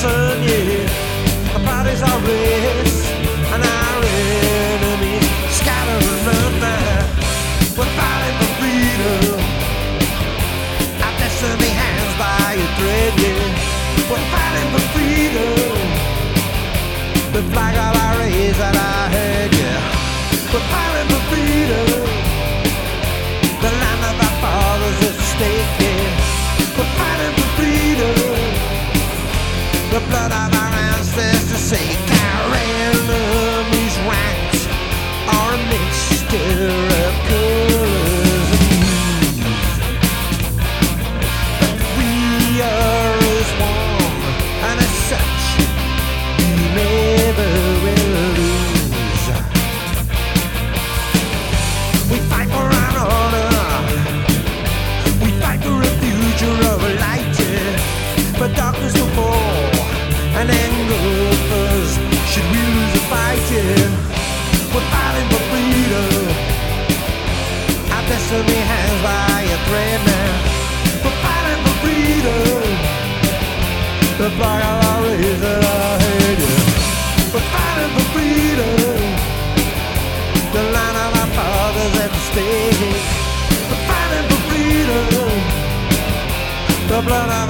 sun, yeah. Our bodies are raised and our enemies scatter and run now. We're fighting for freedom. Our destiny hangs by a thread, yeah. We're fighting for freedom. The flag will fall and engulf us. Should we lose the fight? We're fighting for freedom. Our destiny hangs by a thread now. We're fighting for freedom. The flag of our I hate. Yeah. We're fighting for freedom. The line of our fathers at stake. We're fighting for freedom. The blood of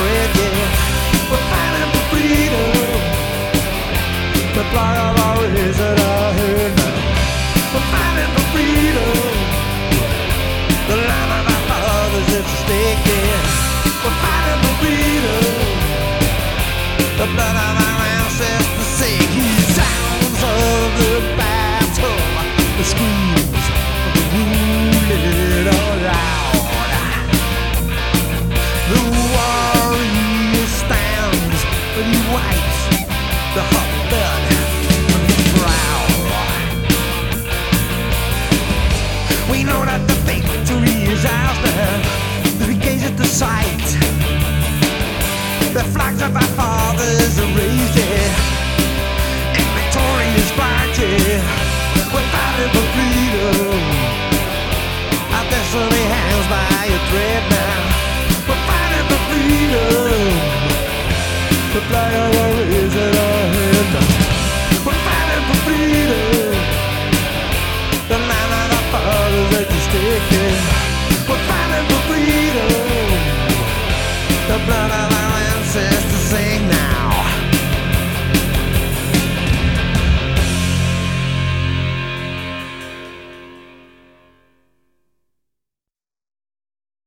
We're fighting for freedom. The flag of our is yeah. We're fighting for freedom. The blood of our ancestors. Sounds of the battle. The screams the hot blood from brow. We know that the victory is ours now. We gaze at the sight. The flags of our fathers are raised. In victorious fighting, we're fighting for freedom. Our destiny hangs by a thread now. We're fighting for freedom. The.